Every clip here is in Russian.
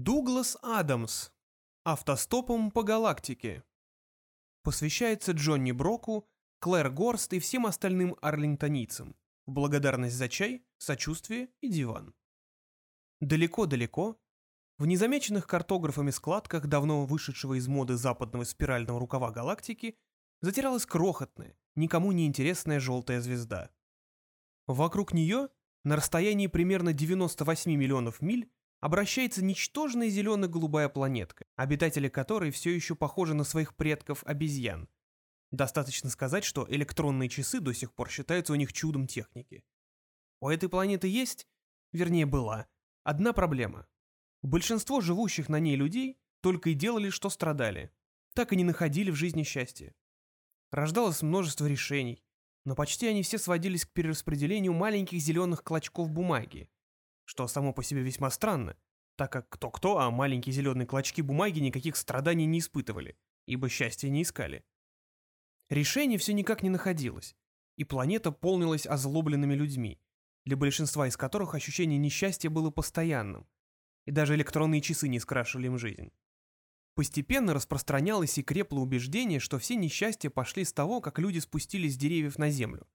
Дуглас Адамс. Автостопом по галактике. Посвящается Джонни Броку, Клэр Горст и всем остальным арлингтонийцам. В благодарность за чай, сочувствие и диван. Далеко-далеко, в незамеченных картографами складках давно вышедшего из моды западного спирального рукава галактики затерялась крохотная, никому не интересная желтая звезда. Вокруг нее, на расстоянии примерно 98 миллионов миль, обращается ничтожная зелено-голубая планетка, обитатели которой все еще похожи на своих предков обезьян. Достаточно сказать, что электронные часы до сих пор считаются у них чудом техники. У этой планеты есть, вернее была, одна проблема. Большинство живущих на ней людей только и делали, что страдали, так и не находили в жизни счастья. Рождалось множество решений, но почти они все сводились к перераспределению маленьких зеленых клочков бумаги, что само по себе весьма странно, так как кто-кто, а маленькие зеленые клочки бумаги никаких страданий не испытывали, ибо счастья не искали. Решение все никак не находилось, и планета полнилась озлобленными людьми, для большинства из которых ощущение несчастья было постоянным, и даже электронные часы не скрашивали им жизнь. Постепенно распространялось и крепло убеждение, что все несчастья пошли с того, как люди спустились с деревьев на землю.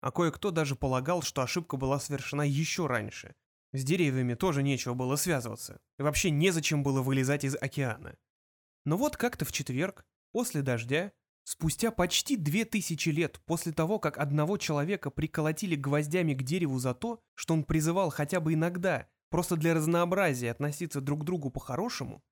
А кое-кто даже полагал, что ошибка была совершена еще раньше, с деревьями тоже нечего было связываться, и вообще незачем было вылезать из океана. Но вот как-то в четверг, после дождя, спустя почти две тысячи лет после того, как одного человека приколотили гвоздями к дереву за то, что он призывал хотя бы иногда, просто для разнообразия относиться друг к другу по-хорошему,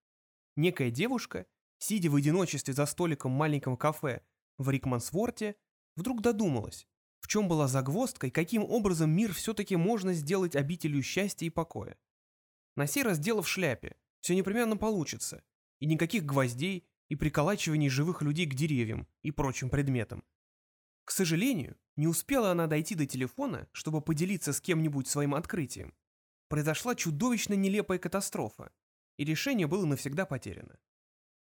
некая девушка, сидя в одиночестве за столиком в маленьком кафе в Рикмансворте, вдруг додумалась, в чем была загвоздка и каким образом мир все-таки можно сделать обителью счастья и покоя. На сей раз дело в шляпе, все непременно получится, и никаких гвоздей и приколачиваний живых людей к деревьям и прочим предметам. К сожалению, не успела она дойти до телефона, чтобы поделиться с кем-нибудь своим открытием. Произошла чудовищно нелепая катастрофа, и решение было навсегда потеряно.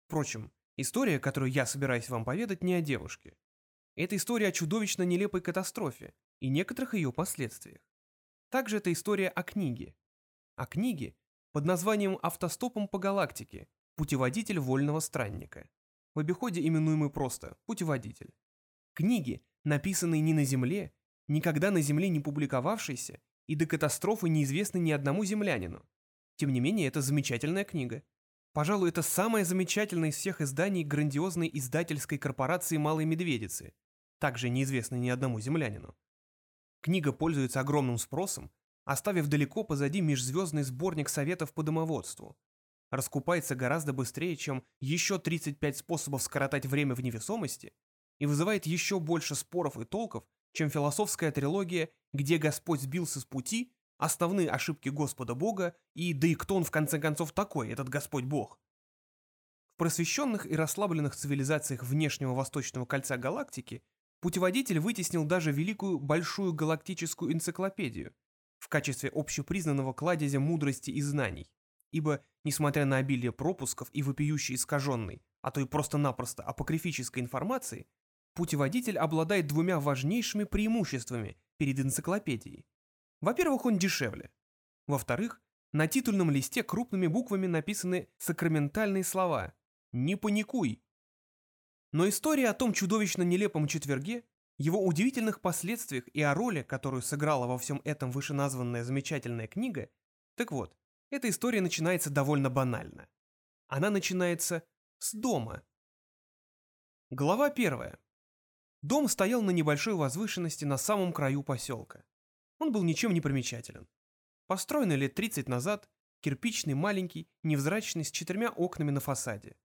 Впрочем, история, которую я собираюсь вам поведать, не о девушке. Это история о чудовищно нелепой катастрофе и некоторых ее последствиях. Также это история о книге. О книге под названием «Автостопом по галактике. Путеводитель вольного странника». В обиходе именуемый просто «Путеводитель». Книги, написанные не на Земле, никогда на Земле не публиковавшиеся и до катастрофы неизвестны ни одному землянину. Тем не менее, это замечательная книга. Пожалуй, это самое замечательное из всех изданий грандиозной издательской корпорации «Малой Медведицы», также неизвестный ни одному землянину. Книга пользуется огромным спросом, оставив далеко позади межзвездный сборник советов по домоводству. Раскупается гораздо быстрее, чем еще 35 способов скоротать время в невесомости и вызывает еще больше споров и толков, чем философская трилогия «Где Господь сбился с пути», «Основные ошибки Господа Бога» и «Да и кто он в конце концов такой, этот Господь Бог?» В просвещенных и расслабленных цивилизациях внешнего восточного кольца галактики Путеводитель вытеснил даже великую большую галактическую энциклопедию в качестве общепризнанного кладезя мудрости и знаний, ибо, несмотря на обилие пропусков и вопиющей искаженной, а то и просто-напросто апокрифической информации, путеводитель обладает двумя важнейшими преимуществами перед энциклопедией. Во-первых, он дешевле. Во-вторых, на титульном листе крупными буквами написаны сакраментальные слова «Не паникуй, но история о том чудовищно нелепом четверге, его удивительных последствиях и о роли, которую сыграла во всем этом вышеназванная замечательная книга, так вот, эта история начинается довольно банально. Она начинается с дома. Глава первая. Дом стоял на небольшой возвышенности на самом краю поселка. Он был ничем не примечателен. Построенный лет 30 назад, кирпичный, маленький, невзрачный, с четырьмя окнами на фасаде.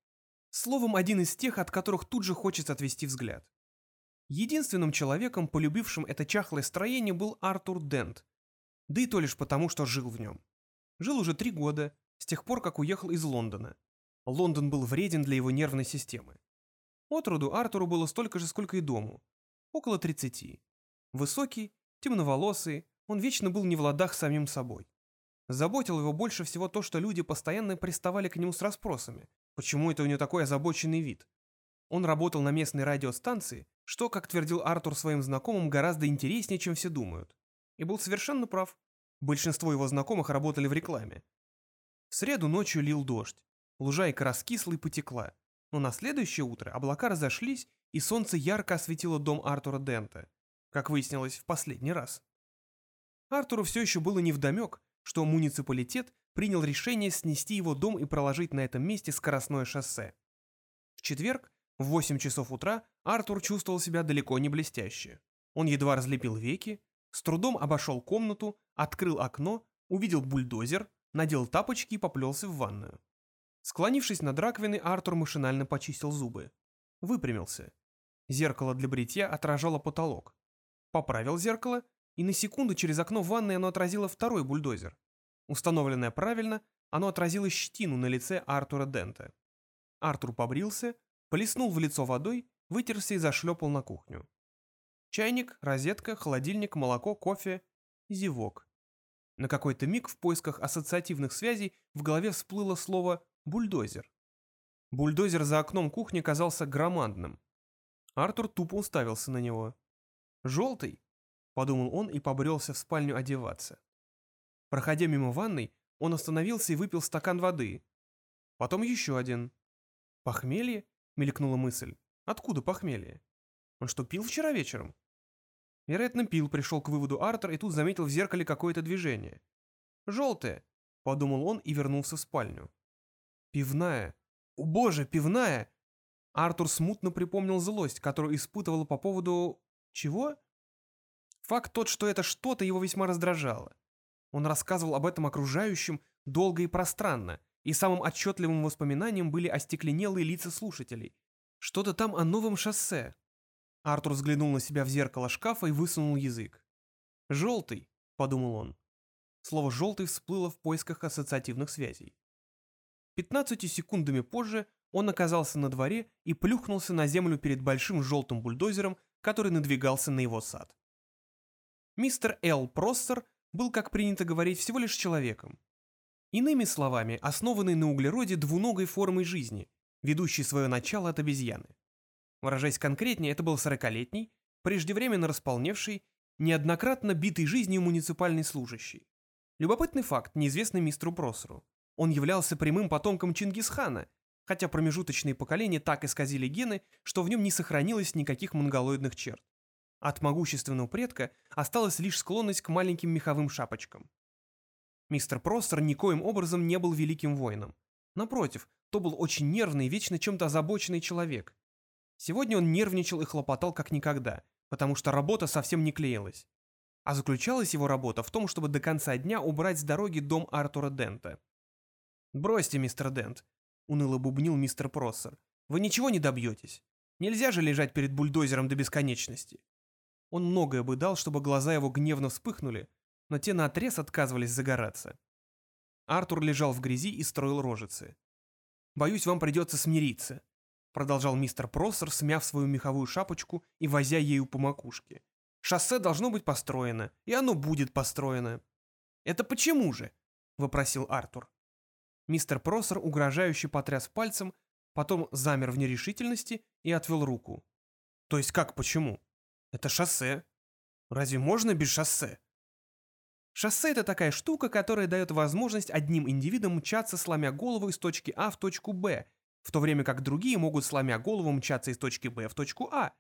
Словом, один из тех, от которых тут же хочется отвести взгляд. Единственным человеком, полюбившим это чахлое строение, был Артур Дент. Да и то лишь потому, что жил в нем. Жил уже три года, с тех пор, как уехал из Лондона. Лондон был вреден для его нервной системы. Отроду Артуру было столько же, сколько и дому. Около 30. Высокий, темноволосый, он вечно был не в ладах с самим собой. Заботило его больше всего то, что люди постоянно приставали к нему с расспросами, Почему это у него такой озабоченный вид? Он работал на местной радиостанции, что, как твердил Артур своим знакомым, гораздо интереснее, чем все думают. И был совершенно прав. Большинство его знакомых работали в рекламе. В среду ночью лил дождь. Лужайка раскисла и потекла. Но на следующее утро облака разошлись, и солнце ярко осветило дом Артура Дента, как выяснилось в последний раз. Артуру все еще было невдомек, что муниципалитет принял решение снести его дом и проложить на этом месте скоростное шоссе. В четверг в 8 часов утра Артур чувствовал себя далеко не блестяще. Он едва разлепил веки, с трудом обошел комнату, открыл окно, увидел бульдозер, надел тапочки и поплелся в ванную. Склонившись над раковиной, Артур машинально почистил зубы. Выпрямился. Зеркало для бритья отражало потолок. Поправил зеркало, и на секунду через окно ванной оно отразило второй бульдозер. Установленное правильно, оно отразило щетину на лице Артура Дента. Артур побрился, плеснул в лицо водой, вытерся и зашлепал на кухню. Чайник, розетка, холодильник, молоко, кофе, зевок. На какой-то миг в поисках ассоциативных связей в голове всплыло слово «бульдозер». Бульдозер за окном кухни казался громадным. Артур тупо уставился на него. «Желтый?» — подумал он и побрелся в спальню одеваться. Проходя мимо ванной, он остановился и выпил стакан воды. Потом еще один. «Похмелье?» — мелькнула мысль. «Откуда похмелье? Он что, пил вчера вечером?» Вероятно, пил, пришел к выводу Артур и тут заметил в зеркале какое-то движение. «Желтое», — подумал он и вернулся в спальню. «Пивная! О боже, пивная!» Артур смутно припомнил злость, которую испытывал по поводу... чего? Факт тот, что это что-то его весьма раздражало. Он рассказывал об этом окружающим долго и пространно, и самым отчетливым воспоминанием были остекленелые лица слушателей. Что-то там о новом шоссе, Артур взглянул на себя в зеркало шкафа и высунул язык. «Желтый», — подумал он. Слово «желтый» всплыло в поисках ассоциативных связей. Пятнадцати секундами позже он оказался на дворе и плюхнулся на землю перед большим желтым бульдозером, который надвигался на его сад. Мистер Эл Простер был, как принято говорить, всего лишь человеком. Иными словами, основанный на углероде двуногой формой жизни, ведущей свое начало от обезьяны. Выражаясь конкретнее, это был сорокалетний, преждевременно располневший, неоднократно битый жизнью муниципальный служащий. Любопытный факт, неизвестный мистеру Просеру. Он являлся прямым потомком Чингисхана, хотя промежуточные поколения так исказили гены, что в нем не сохранилось никаких монголоидных черт. От могущественного предка осталась лишь склонность к маленьким меховым шапочкам. Мистер Простер никоим образом не был великим воином. Напротив, то был очень нервный, вечно чем-то озабоченный человек, Сегодня он нервничал и хлопотал как никогда, потому что работа совсем не клеилась. А заключалась его работа в том, чтобы до конца дня убрать с дороги дом Артура Дента. «Бросьте, мистер Дент», — уныло бубнил мистер Проссер. «Вы ничего не добьетесь. Нельзя же лежать перед бульдозером до бесконечности». Он многое бы дал, чтобы глаза его гневно вспыхнули, но те наотрез отказывались загораться. Артур лежал в грязи и строил рожицы. «Боюсь, вам придется смириться», продолжал мистер Проссер, смяв свою меховую шапочку и возя ею по макушке. «Шоссе должно быть построено, и оно будет построено». «Это почему же?» — вопросил Артур. Мистер Проссер угрожающе потряс пальцем, потом замер в нерешительности и отвел руку. «То есть как почему? Это шоссе. Разве можно без шоссе?» Шоссе — это такая штука, которая дает возможность одним индивидам мчаться, сломя голову из точки А в точку Б, в то время как другие могут, сломя голову, мчаться из точки Б в точку А.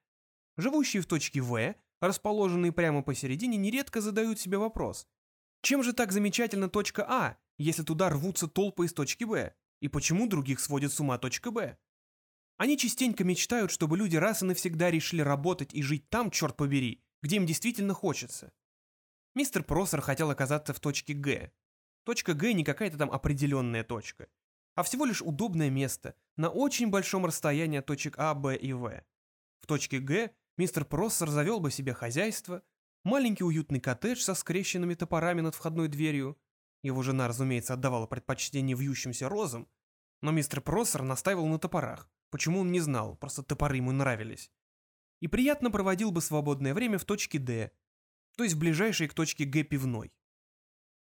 Живущие в точке В, расположенные прямо посередине, нередко задают себе вопрос. Чем же так замечательна точка А, если туда рвутся толпы из точки Б? И почему других сводит с ума точка Б? Они частенько мечтают, чтобы люди раз и навсегда решили работать и жить там, черт побери, где им действительно хочется. Мистер Просер хотел оказаться в точке Г. Точка Г не какая-то там определенная точка а всего лишь удобное место на очень большом расстоянии от точек А, Б и В. В точке Г мистер Проссер завел бы себе хозяйство, маленький уютный коттедж со скрещенными топорами над входной дверью. Его жена, разумеется, отдавала предпочтение вьющимся розам, но мистер Проссер настаивал на топорах. Почему он не знал, просто топоры ему нравились. И приятно проводил бы свободное время в точке Д, то есть ближайшей к точке Г пивной.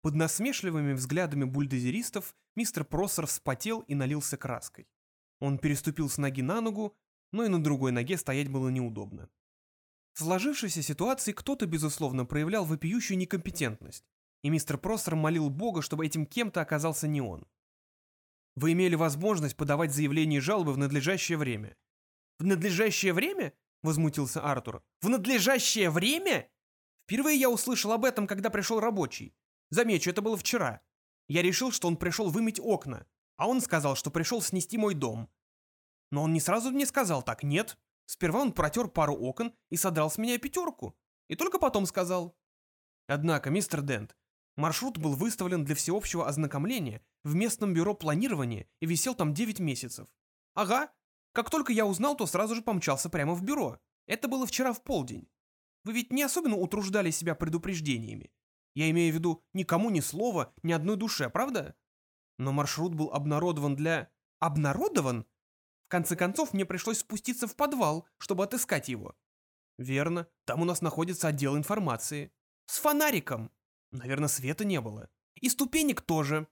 Под насмешливыми взглядами бульдозеристов мистер Проссер вспотел и налился краской. Он переступил с ноги на ногу, но и на другой ноге стоять было неудобно. В сложившейся ситуации кто-то, безусловно, проявлял вопиющую некомпетентность, и мистер Проссер молил Бога, чтобы этим кем-то оказался не он. Вы имели возможность подавать заявление и жалобы в надлежащее время. В надлежащее время? Возмутился Артур. В надлежащее время? Впервые я услышал об этом, когда пришел рабочий. Замечу, это было вчера. Я решил, что он пришел вымыть окна, а он сказал, что пришел снести мой дом. Но он не сразу мне сказал так, нет. Сперва он протер пару окон и содрал с меня пятерку. И только потом сказал. Однако, мистер Дент, маршрут был выставлен для всеобщего ознакомления в местном бюро планирования и висел там 9 месяцев. Ага. Как только я узнал, то сразу же помчался прямо в бюро. Это было вчера в полдень. Вы ведь не особенно утруждали себя предупреждениями. Я имею в виду никому ни слова, ни одной душе, правда? Но маршрут был обнародован для... Обнародован? В конце концов, мне пришлось спуститься в подвал, чтобы отыскать его. Верно, там у нас находится отдел информации. С фонариком. Наверное, света не было. И ступенек тоже.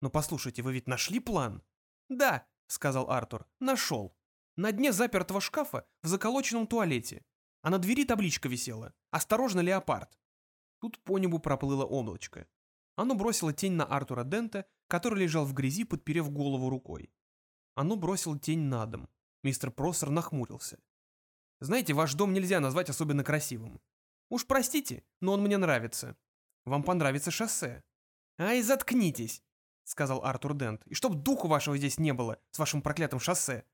Но послушайте, вы ведь нашли план? Да, сказал Артур, нашел. На дне запертого шкафа в заколоченном туалете. А на двери табличка висела. «Осторожно, леопард!» Тут по небу проплыло облачко. Оно бросило тень на Артура Дента, который лежал в грязи, подперев голову рукой. Оно бросило тень на дом. Мистер Проссер нахмурился. «Знаете, ваш дом нельзя назвать особенно красивым. Уж простите, но он мне нравится. Вам понравится шоссе». «Ай, заткнитесь!» — сказал Артур Дент. «И чтоб духу вашего здесь не было с вашим проклятым шоссе!»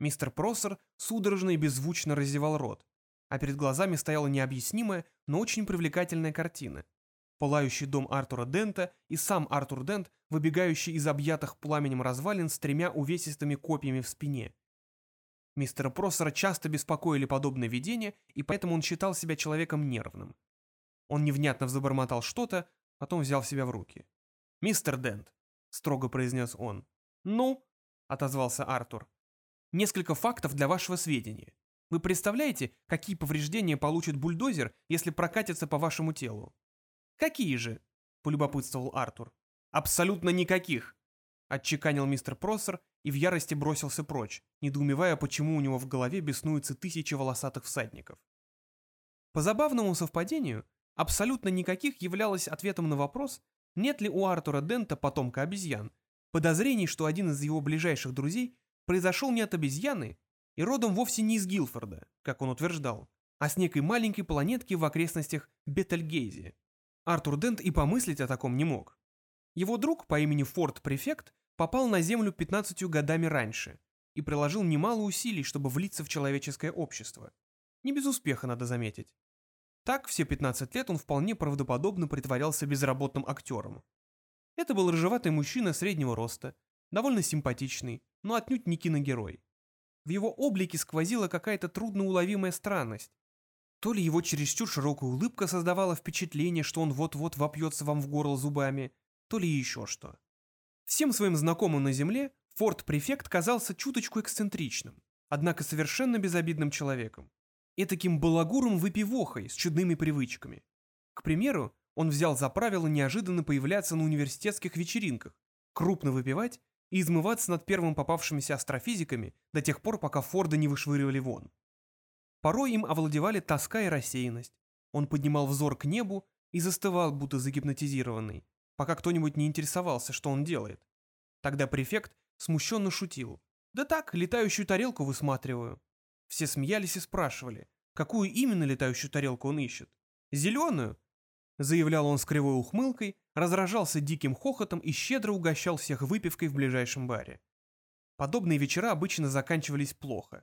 Мистер Проссер судорожно и беззвучно разевал рот а перед глазами стояла необъяснимая, но очень привлекательная картина. Пылающий дом Артура Дента и сам Артур Дент, выбегающий из объятых пламенем развалин с тремя увесистыми копьями в спине. Мистера Проссера часто беспокоили подобные видения, и поэтому он считал себя человеком нервным. Он невнятно забормотал что-то, потом взял себя в руки. «Мистер Дент», — строго произнес он. «Ну?» — отозвался Артур. «Несколько фактов для вашего сведения. Вы представляете, какие повреждения получит бульдозер, если прокатится по вашему телу? Какие же? Полюбопытствовал Артур. Абсолютно никаких. Отчеканил мистер Проссер и в ярости бросился прочь, недоумевая, почему у него в голове беснуются тысячи волосатых всадников. По забавному совпадению, абсолютно никаких являлось ответом на вопрос, нет ли у Артура Дента, потомка обезьян, подозрений, что один из его ближайших друзей произошел не от обезьяны, и родом вовсе не из Гилфорда, как он утверждал, а с некой маленькой планетки в окрестностях Бетельгейзе. Артур Дент и помыслить о таком не мог. Его друг по имени Форд Префект попал на Землю 15 годами раньше и приложил немало усилий, чтобы влиться в человеческое общество. Не без успеха, надо заметить. Так, все 15 лет он вполне правдоподобно притворялся безработным актером. Это был рыжеватый мужчина среднего роста, довольно симпатичный, но отнюдь не киногерой. В его облике сквозила какая-то трудноуловимая странность. То ли его чересчур широкая улыбка создавала впечатление, что он вот-вот вопьется вам в горло зубами, то ли еще что. Всем своим знакомым на земле Форд-префект казался чуточку эксцентричным, однако совершенно безобидным человеком. И таким балагуром-выпивохой с чудными привычками. К примеру, он взял за правило неожиданно появляться на университетских вечеринках, крупно выпивать и измываться над первым попавшимися астрофизиками до тех пор, пока Форда не вышвыривали вон. Порой им овладевали тоска и рассеянность. Он поднимал взор к небу и застывал, будто загипнотизированный, пока кто-нибудь не интересовался, что он делает. Тогда префект смущенно шутил. «Да так, летающую тарелку высматриваю». Все смеялись и спрашивали, какую именно летающую тарелку он ищет. «Зеленую?» Заявлял он с кривой ухмылкой, разражался диким хохотом и щедро угощал всех выпивкой в ближайшем баре. Подобные вечера обычно заканчивались плохо.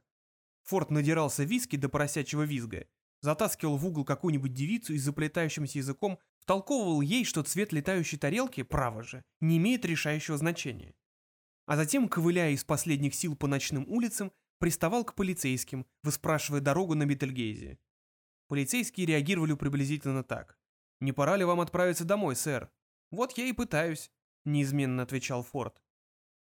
Форд надирался виски до поросячьего визга, затаскивал в угол какую-нибудь девицу и заплетающимся языком втолковывал ей, что цвет летающей тарелки, право же, не имеет решающего значения. А затем, ковыляя из последних сил по ночным улицам, приставал к полицейским, выспрашивая дорогу на Бетельгейзе. Полицейские реагировали приблизительно так. «Не пора ли вам отправиться домой, сэр?» «Вот я и пытаюсь», — неизменно отвечал Форд.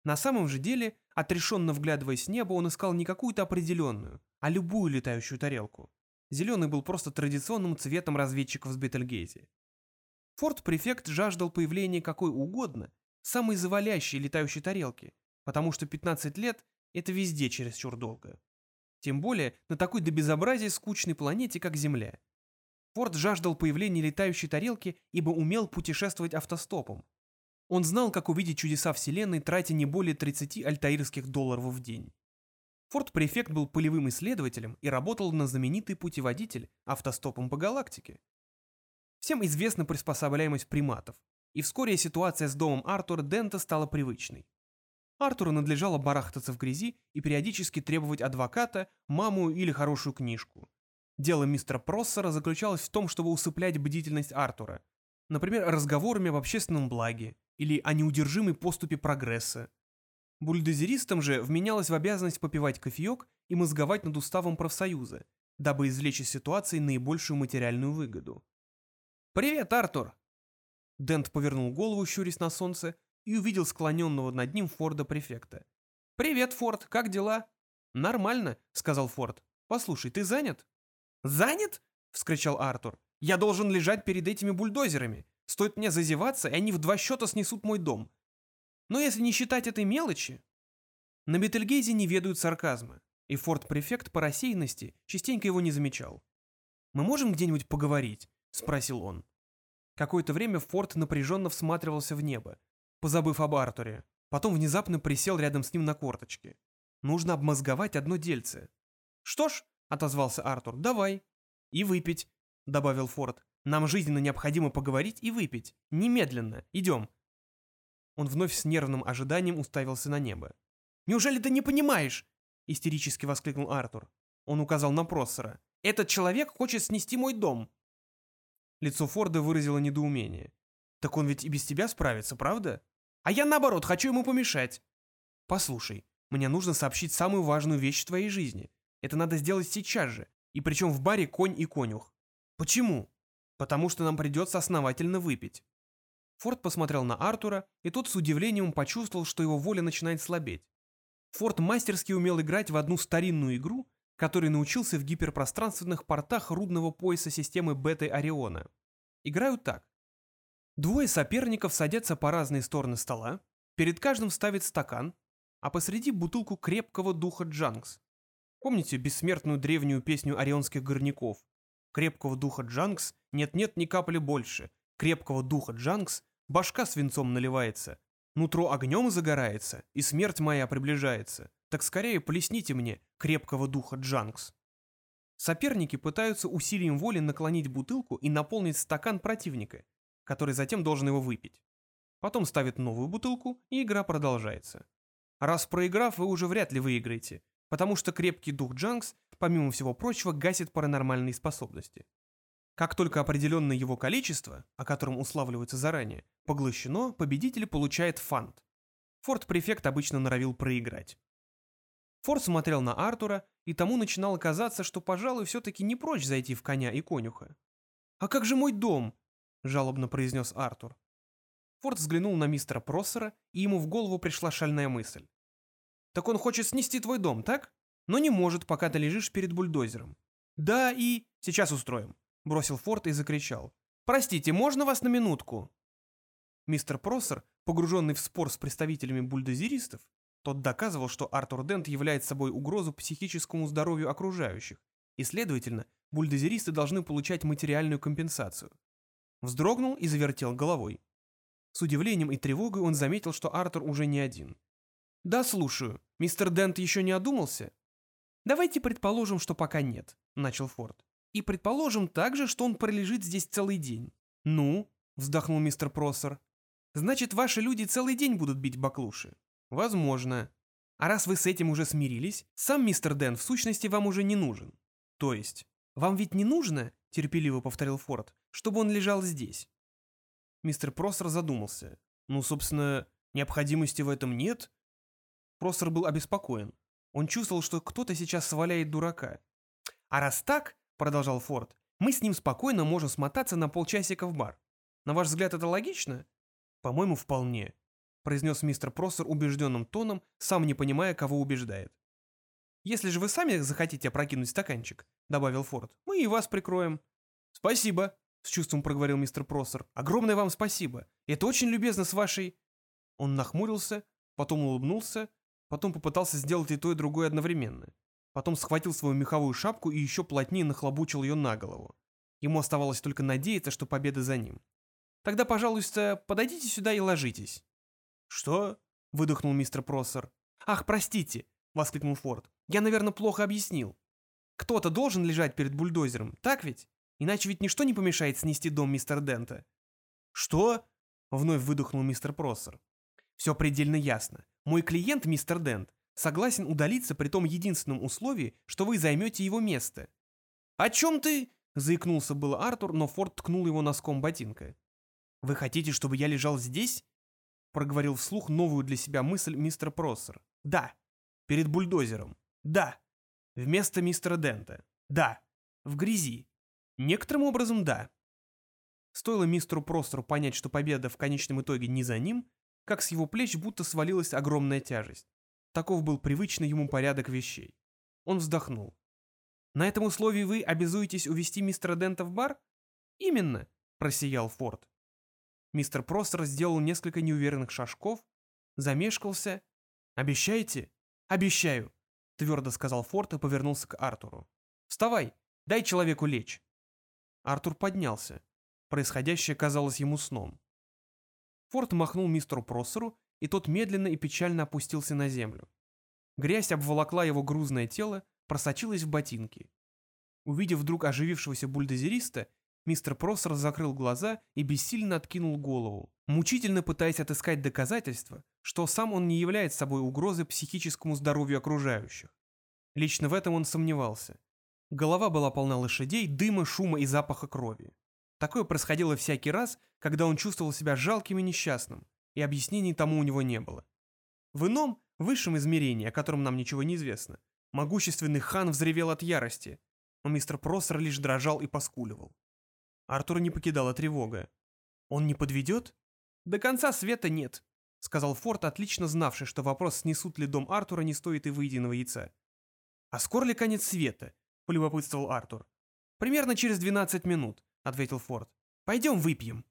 На самом же деле, отрешенно вглядываясь в небо, он искал не какую-то определенную, а любую летающую тарелку. Зеленый был просто традиционным цветом разведчиков с Бетельгейзе. Форд-префект жаждал появления какой угодно, самой завалящей летающей тарелки, потому что 15 лет — это везде чересчур долго. Тем более на такой до безобразия скучной планете, как Земля. Форд жаждал появления летающей тарелки, ибо умел путешествовать автостопом. Он знал, как увидеть чудеса Вселенной, тратя не более 30 альтаирских долларов в день. Форт-префект был полевым исследователем и работал на знаменитый путеводитель автостопом по галактике. Всем известна приспособляемость приматов, и вскоре ситуация с домом Артура Дента стала привычной. Артуру надлежало барахтаться в грязи и периодически требовать адвоката, маму или хорошую книжку. Дело мистера Проссера заключалось в том, чтобы усыплять бдительность Артура, например, разговорами об общественном благе или о неудержимой поступе прогресса, Бульдозеристам же вменялось в обязанность попивать кофеек и мозговать над уставом профсоюза, дабы извлечь из ситуации наибольшую материальную выгоду. «Привет, Артур!» Дент повернул голову, щурясь на солнце, и увидел склоненного над ним Форда-префекта. «Привет, Форд, как дела?» «Нормально», — сказал Форд. «Послушай, ты занят?» «Занят?» — вскричал Артур. «Я должен лежать перед этими бульдозерами. Стоит мне зазеваться, и они в два счета снесут мой дом. Но если не считать этой мелочи... На Бетельгейзе не ведают сарказма, и форт-префект по рассеянности частенько его не замечал. «Мы можем где-нибудь поговорить?» — спросил он. Какое-то время Форд напряженно всматривался в небо, позабыв об Артуре. Потом внезапно присел рядом с ним на корточки. «Нужно обмозговать одно дельце». «Что ж», — отозвался Артур, — «давай». «И выпить», — добавил Форд. «Нам жизненно необходимо поговорить и выпить. Немедленно. Идем. Он вновь с нервным ожиданием уставился на небо. «Неужели ты не понимаешь?» — истерически воскликнул Артур. Он указал на Проссера. «Этот человек хочет снести мой дом!» Лицо Форда выразило недоумение. «Так он ведь и без тебя справится, правда? А я, наоборот, хочу ему помешать!» «Послушай, мне нужно сообщить самую важную вещь в твоей жизни. Это надо сделать сейчас же, и причем в баре конь и конюх. Почему? Потому что нам придется основательно выпить. Форд посмотрел на Артура, и тот с удивлением почувствовал, что его воля начинает слабеть. Форд мастерски умел играть в одну старинную игру, которой научился в гиперпространственных портах рудного пояса системы Беты Ориона. Играют так. Двое соперников садятся по разные стороны стола, перед каждым ставит стакан, а посреди бутылку крепкого духа Джанкс. Помните бессмертную древнюю песню орионских горняков? Крепкого духа Джанкс нет-нет ни капли больше. Крепкого духа Джанкс Башка свинцом наливается, нутро огнем загорается, и смерть моя приближается. Так скорее плесните мне крепкого духа Джанкс. Соперники пытаются усилием воли наклонить бутылку и наполнить стакан противника, который затем должен его выпить. Потом ставят новую бутылку, и игра продолжается. Раз проиграв, вы уже вряд ли выиграете, потому что крепкий дух Джанкс, помимо всего прочего, гасит паранормальные способности. Как только определенное его количество, о котором уславливается заранее, поглощено, победитель получает фант. Форт-префект обычно норовил проиграть. Форд смотрел на Артура, и тому начинало казаться, что, пожалуй, все-таки не прочь зайти в коня и конюха. «А как же мой дом?» – жалобно произнес Артур. Форд взглянул на мистера Проссера, и ему в голову пришла шальная мысль. «Так он хочет снести твой дом, так? Но не может, пока ты лежишь перед бульдозером. Да, и... Сейчас устроим бросил Форд и закричал. «Простите, можно вас на минутку?» Мистер Проссер, погруженный в спор с представителями бульдозеристов, тот доказывал, что Артур Дент является собой угрозу психическому здоровью окружающих, и, следовательно, бульдозеристы должны получать материальную компенсацию. Вздрогнул и завертел головой. С удивлением и тревогой он заметил, что Артур уже не один. «Да, слушаю. Мистер Дент еще не одумался?» «Давайте предположим, что пока нет», — начал Форд. И предположим также, что он пролежит здесь целый день. Ну, вздохнул мистер Проссер. Значит, ваши люди целый день будут бить баклуши? Возможно. А раз вы с этим уже смирились, сам мистер Дэн в сущности вам уже не нужен. То есть, вам ведь не нужно, терпеливо повторил Форд, чтобы он лежал здесь. Мистер Проссер задумался. Ну, собственно, необходимости в этом нет. Проссер был обеспокоен. Он чувствовал, что кто-то сейчас сваляет дурака. А раз так, продолжал Форд, мы с ним спокойно можем смотаться на полчасика в бар. На ваш взгляд, это логично? По-моему, вполне, произнес мистер Проссер убежденным тоном, сам не понимая, кого убеждает. Если же вы сами захотите опрокинуть стаканчик, добавил Форд, мы и вас прикроем. Спасибо, с чувством проговорил мистер Проссер. Огромное вам спасибо. Это очень любезно с вашей... Он нахмурился, потом улыбнулся, потом попытался сделать и то, и другое одновременно. Потом схватил свою меховую шапку и еще плотнее нахлобучил ее на голову. Ему оставалось только надеяться, что победа за ним. Тогда, пожалуйста, подойдите сюда и ложитесь». «Что?» — выдохнул мистер Проссер. «Ах, простите!» — воскликнул Форд. «Я, наверное, плохо объяснил. Кто-то должен лежать перед бульдозером, так ведь? Иначе ведь ничто не помешает снести дом мистера Дента». «Что?» — вновь выдохнул мистер Проссер. «Все предельно ясно. Мой клиент, мистер Дент, согласен удалиться при том единственном условии, что вы займете его место». «О чем ты?» — заикнулся было Артур, но Форд ткнул его носком ботинка. «Вы хотите, чтобы я лежал здесь?» — проговорил вслух новую для себя мысль мистер Проссер. «Да. Перед бульдозером. Да. Вместо мистера Дента. Да. В грязи. Некоторым образом да». Стоило мистеру Простеру понять, что победа в конечном итоге не за ним, как с его плеч будто свалилась огромная тяжесть. Таков был привычный ему порядок вещей. Он вздохнул. «На этом условии вы обязуетесь увести мистера Дента в бар?» «Именно», — просиял Форд. Мистер Простер сделал несколько неуверенных шажков, замешкался. «Обещаете?» «Обещаю», — твердо сказал Форд и повернулся к Артуру. «Вставай, дай человеку лечь». Артур поднялся. Происходящее казалось ему сном. Форд махнул мистеру Проссеру, и тот медленно и печально опустился на землю. Грязь обволокла его грузное тело, просочилась в ботинки. Увидев вдруг оживившегося бульдозериста, мистер Проссер закрыл глаза и бессильно откинул голову, мучительно пытаясь отыскать доказательства, что сам он не является собой угрозой психическому здоровью окружающих. Лично в этом он сомневался. Голова была полна лошадей, дыма, шума и запаха крови. Такое происходило всякий раз, когда он чувствовал себя жалким и несчастным, и объяснений тому у него не было. В ином, высшем измерении, о котором нам ничего не известно, могущественный хан взревел от ярости, но мистер Проссер лишь дрожал и поскуливал. Артура не покидала тревога. «Он не подведет?» «До конца света нет», — сказал Форд, отлично знавший, что вопрос, снесут ли дом Артура, не стоит и выеденного яйца. «А скоро ли конец света?» — полюбопытствовал Артур. «Примерно через 12 минут», — ответил Форд. «Пойдем выпьем».